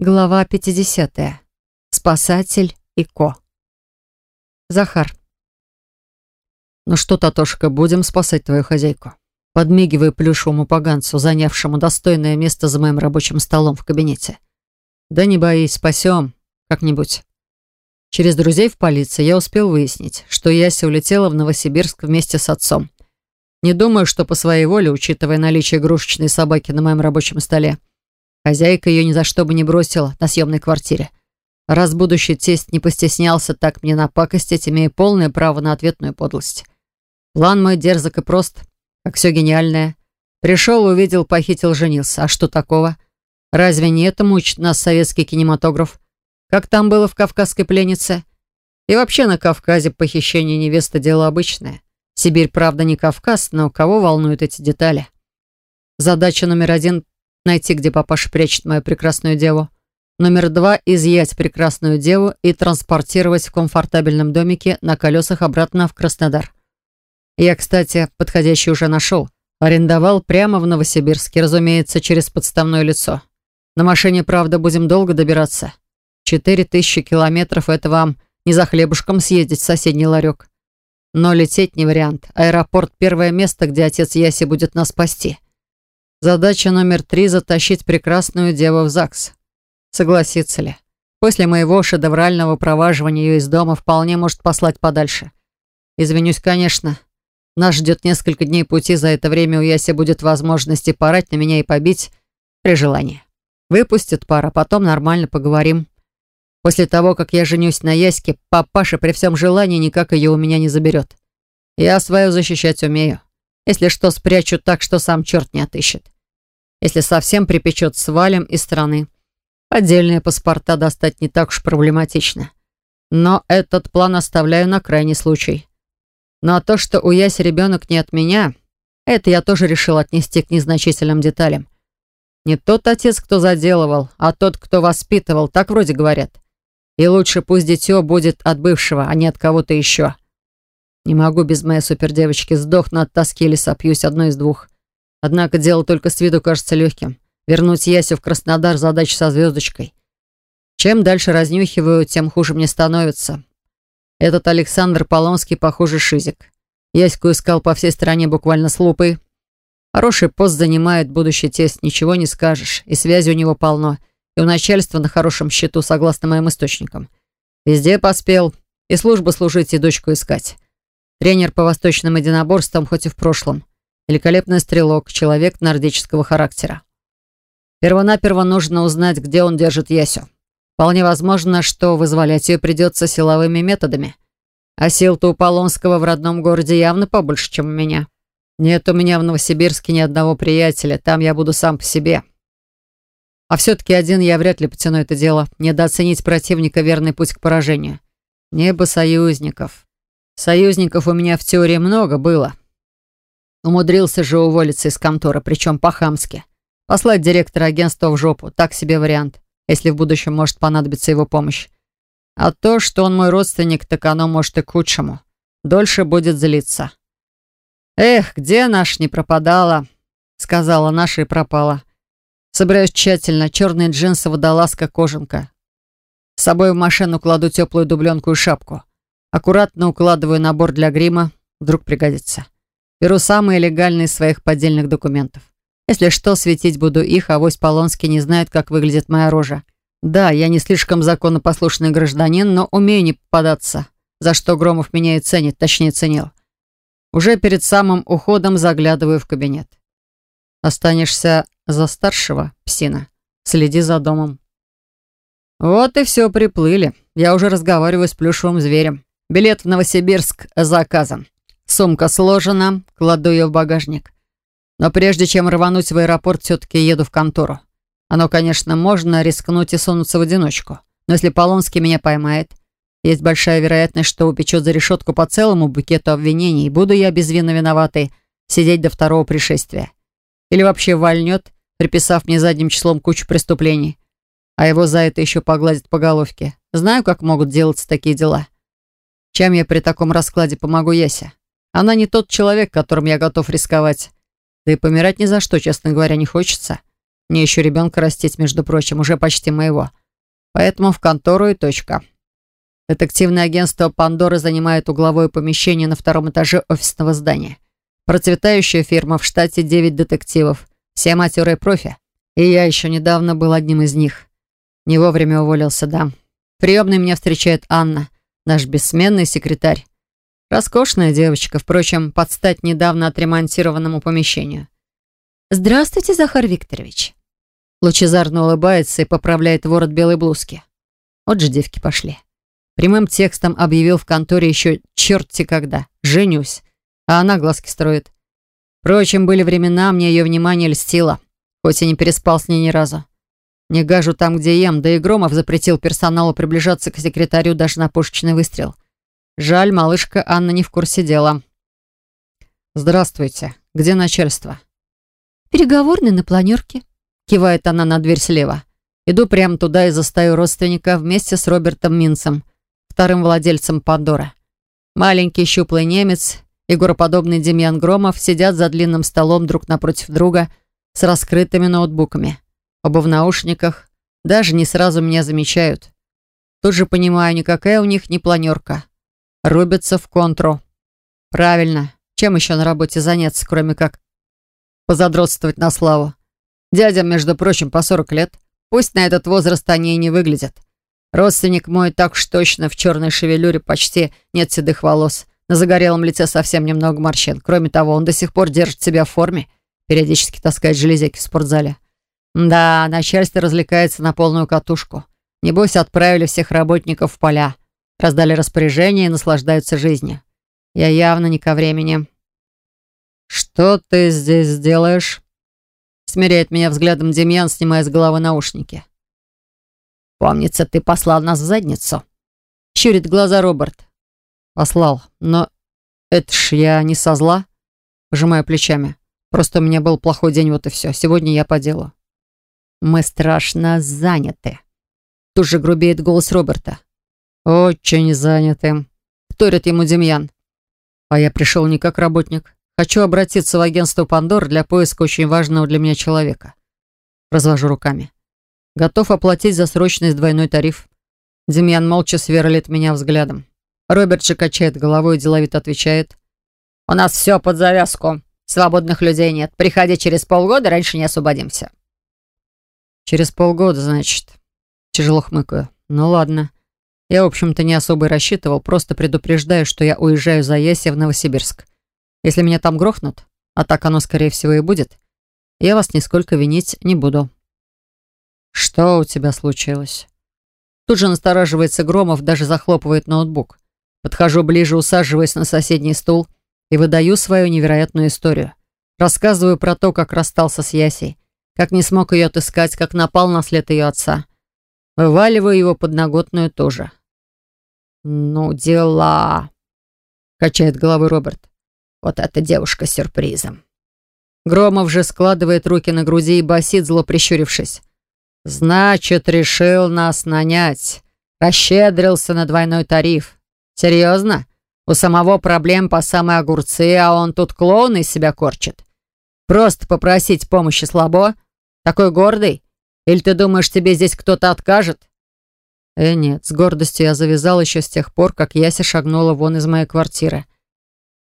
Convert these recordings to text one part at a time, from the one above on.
Глава 50. Спасатель и Ко. Захар. «Ну что, Татошка, будем спасать твою хозяйку?» Подмигиваю плюшевому поганцу, занявшему достойное место за моим рабочим столом в кабинете. «Да не боись, спасем. Как-нибудь». Через друзей в полиции я успел выяснить, что Яся улетела в Новосибирск вместе с отцом. Не думаю, что по своей воле, учитывая наличие игрушечной собаки на моем рабочем столе. Хозяйка ее ни за что бы не бросила на съемной квартире. Раз будущий тесть не постеснялся так мне напакостить, имея полное право на ответную подлость. План мой дерзок и прост, как все гениальное. Пришел, увидел, похитил, женился. А что такого? Разве не это мучит нас советский кинематограф? Как там было в «Кавказской пленнице»? И вообще на Кавказе похищение невесты – дело обычное. Сибирь, правда, не Кавказ, но кого волнуют эти детали? Задача номер один найти, где папаша прячет мою прекрасную деву. Номер два – изъять прекрасную деву и транспортировать в комфортабельном домике на колесах обратно в Краснодар. Я, кстати, подходящий уже нашел. Арендовал прямо в Новосибирске, разумеется, через подставное лицо. На машине, правда, будем долго добираться. Четыре тысячи километров – это вам не за хлебушком съездить в соседний ларек. Но лететь не вариант. Аэропорт – первое место, где отец Яси будет нас спасти. Задача номер три — затащить прекрасную деву в ЗАГС. Согласится ли? После моего шедеврального проваживания ее из дома вполне может послать подальше. Извинюсь, конечно. Нас ждет несколько дней пути, за это время у Яси будет возможность и порать на меня и побить при желании. Выпустит пара, потом нормально поговорим. После того, как я женюсь на Яське, папаша при всем желании никак ее у меня не заберет. Я свою защищать умею. Если что, спрячу так, что сам черт не отыщет. Если совсем припечет, свалим из страны. Отдельные паспорта достать не так уж проблематично. Но этот план оставляю на крайний случай. Ну а то, что у Яси ребенок не от меня, это я тоже решил отнести к незначительным деталям. Не тот отец, кто заделывал, а тот, кто воспитывал, так вроде говорят. И лучше пусть дитё будет от бывшего, а не от кого-то еще. Не могу без моей супердевочки, сдохну от тоски или сопьюсь, одно из двух. Однако дело только с виду кажется легким. Вернуть Ясю в Краснодар задача со звездочкой. Чем дальше разнюхиваю, тем хуже мне становится. Этот Александр Полонский, похоже, шизик. Яську искал по всей стране буквально с лупой. Хороший пост занимает будущий тесть, ничего не скажешь. И связи у него полно. И у начальства на хорошем счету, согласно моим источникам. Везде поспел. И службу служить, и дочку искать. Тренер по восточным единоборствам, хоть и в прошлом. Великолепный стрелок, человек нордического характера. Первонаперво нужно узнать, где он держит Ясю. Вполне возможно, что вызволять ее придется силовыми методами. А сил-то у Полонского в родном городе явно побольше, чем у меня. Нет у меня в Новосибирске ни одного приятеля, там я буду сам по себе. А все-таки один я вряд ли потяну это дело. Недооценить противника — верный путь к поражению. Небо союзников. Союзников у меня в теории много было. Умудрился же уволиться из конторы, причем по-хамски. Послать директора агентства в жопу. Так себе вариант, если в будущем может понадобиться его помощь. А то, что он мой родственник, так оно может и к худшему. Дольше будет злиться. «Эх, где наш не пропадала?» Сказала наша и пропала. Собираюсь тщательно. Черные джинсы, водолазка, кожанка. С собой в машину кладу теплую дубленку и шапку. Аккуратно укладываю набор для грима, вдруг пригодится. Беру самые легальные из своих поддельных документов. Если что, светить буду их, а вось Полонский не знает, как выглядит моя рожа. Да, я не слишком законопослушный гражданин, но умею не попадаться, за что Громов меня и ценит, точнее ценил. Уже перед самым уходом заглядываю в кабинет. Останешься за старшего, псина. Следи за домом. Вот и все, приплыли. Я уже разговариваю с плюшевым зверем. Билет в Новосибирск заказан. Сумка сложена, кладу ее в багажник. Но прежде чем рвануть в аэропорт, все-таки еду в контору. Оно, конечно, можно рискнуть и сунуться в одиночку. Но если Полонский меня поймает, есть большая вероятность, что упечет за решетку по целому букету обвинений, и буду я безвинно виноватый сидеть до второго пришествия. Или вообще вольнет, приписав мне задним числом кучу преступлений. А его за это еще погладят по головке. Знаю, как могут делаться такие дела. Чем я при таком раскладе помогу Ясе? Она не тот человек, которым я готов рисковать. Да и помирать ни за что, честно говоря, не хочется. Мне еще ребенка растить, между прочим, уже почти моего. Поэтому в контору и точка. Детективное агентство «Пандора» занимает угловое помещение на втором этаже офисного здания. Процветающая фирма, в штате 9 детективов. Все матерые профи. И я еще недавно был одним из них. Не вовремя уволился, да. Приемной меня встречает Анна, наш бессменный секретарь. Роскошная девочка, впрочем, под стать недавно отремонтированному помещению. «Здравствуйте, Захар Викторович». Лучезарно улыбается и поправляет ворот белой блузки. Вот же девки пошли. Прямым текстом объявил в конторе еще черти когда. Женюсь. А она глазки строит. Впрочем, были времена, мне ее внимание льстило. Хоть и не переспал с ней ни разу. Не гажу там, где ем, да и Громов запретил персоналу приближаться к секретарю даже на пушечный выстрел. Жаль, малышка Анна не в курсе дела. «Здравствуйте. Где начальство?» «Переговорный на планерке», — кивает она на дверь слева. Иду прямо туда и застаю родственника вместе с Робертом Минцем, вторым владельцем Пандора. Маленький щуплый немец и гороподобный Демьян Громов сидят за длинным столом друг напротив друга с раскрытыми ноутбуками. Оба в наушниках, даже не сразу меня замечают. Тут же понимаю, никакая у них не планерка. Рубятся в контру. Правильно. Чем еще на работе заняться, кроме как позадротствовать на славу? Дядям, между прочим, по 40 лет. Пусть на этот возраст они и не выглядят. Родственник мой так уж точно в черной шевелюре почти нет седых волос. На загорелом лице совсем немного морщин. Кроме того, он до сих пор держит себя в форме. Периодически таскает железяки в спортзале. Да, начальство развлекается на полную катушку. Небось, отправили всех работников в поля, раздали распоряжение и наслаждаются жизнью. Я явно не ко времени. «Что ты здесь делаешь?» Смиряет меня взглядом Демьян, снимая с головы наушники. «Помнится, ты послал нас в задницу?» Щурит глаза Роберт. «Послал, но это ж я не со зла?» Пожимаю плечами. «Просто у меня был плохой день, вот и все. Сегодня я по делу». «Мы страшно заняты», — тут же грубеет голос Роберта. «Очень заняты», — вторит ему Демьян. «А я пришел не как работник. Хочу обратиться в агентство Пандор для поиска очень важного для меня человека». Развожу руками. «Готов оплатить за срочность двойной тариф». Демьян молча сверлит меня взглядом. Роберт же качает головой и деловито отвечает. «У нас все под завязку. Свободных людей нет. Приходи через полгода, раньше не освободимся». Через полгода, значит. Тяжело хмыкаю. Ну ладно. Я, в общем-то, не особо и рассчитывал, просто предупреждаю, что я уезжаю за Яси в Новосибирск. Если меня там грохнут, а так оно, скорее всего, и будет, я вас нисколько винить не буду. Что у тебя случилось? Тут же настораживается Громов, даже захлопывает ноутбук. Подхожу ближе, усаживаясь на соседний стул и выдаю свою невероятную историю. Рассказываю про то, как расстался с Ясей, как не смог ее отыскать, как напал на след ее отца. Вываливаю его подноготную тоже. «Ну, дела!» — качает головой Роберт. «Вот эта девушка с сюрпризом!» Громов же складывает руки на груди и басит, зло прищурившись. «Значит, решил нас нанять. Расщедрился на двойной тариф. Серьезно? У самого проблем по самой огурцы, а он тут клоун из себя корчит. Просто попросить помощи слабо?» Такой гордый? Или ты думаешь, тебе здесь кто-то откажет?» Э, нет, с гордостью я завязал еще с тех пор, как Яся шагнула вон из моей квартиры.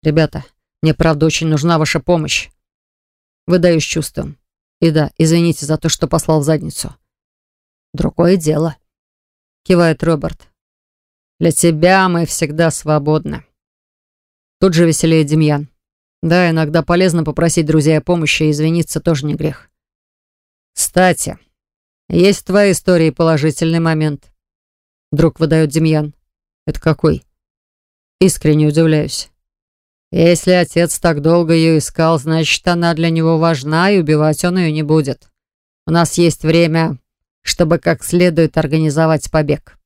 «Ребята, мне правда очень нужна ваша помощь». Выдаю чувством. И да, извините за то, что послал в задницу. «Другое дело», — кивает Роберт. «Для тебя мы всегда свободны». Тут же веселее Демьян. Да, иногда полезно попросить друзей о помощи и извиниться тоже не грех. «Кстати, есть в твоей истории положительный момент», — вдруг выдает Демьян. «Это какой?» Искренне удивляюсь. «Если отец так долго ее искал, значит, она для него важна, и убивать он ее не будет. У нас есть время, чтобы как следует организовать побег».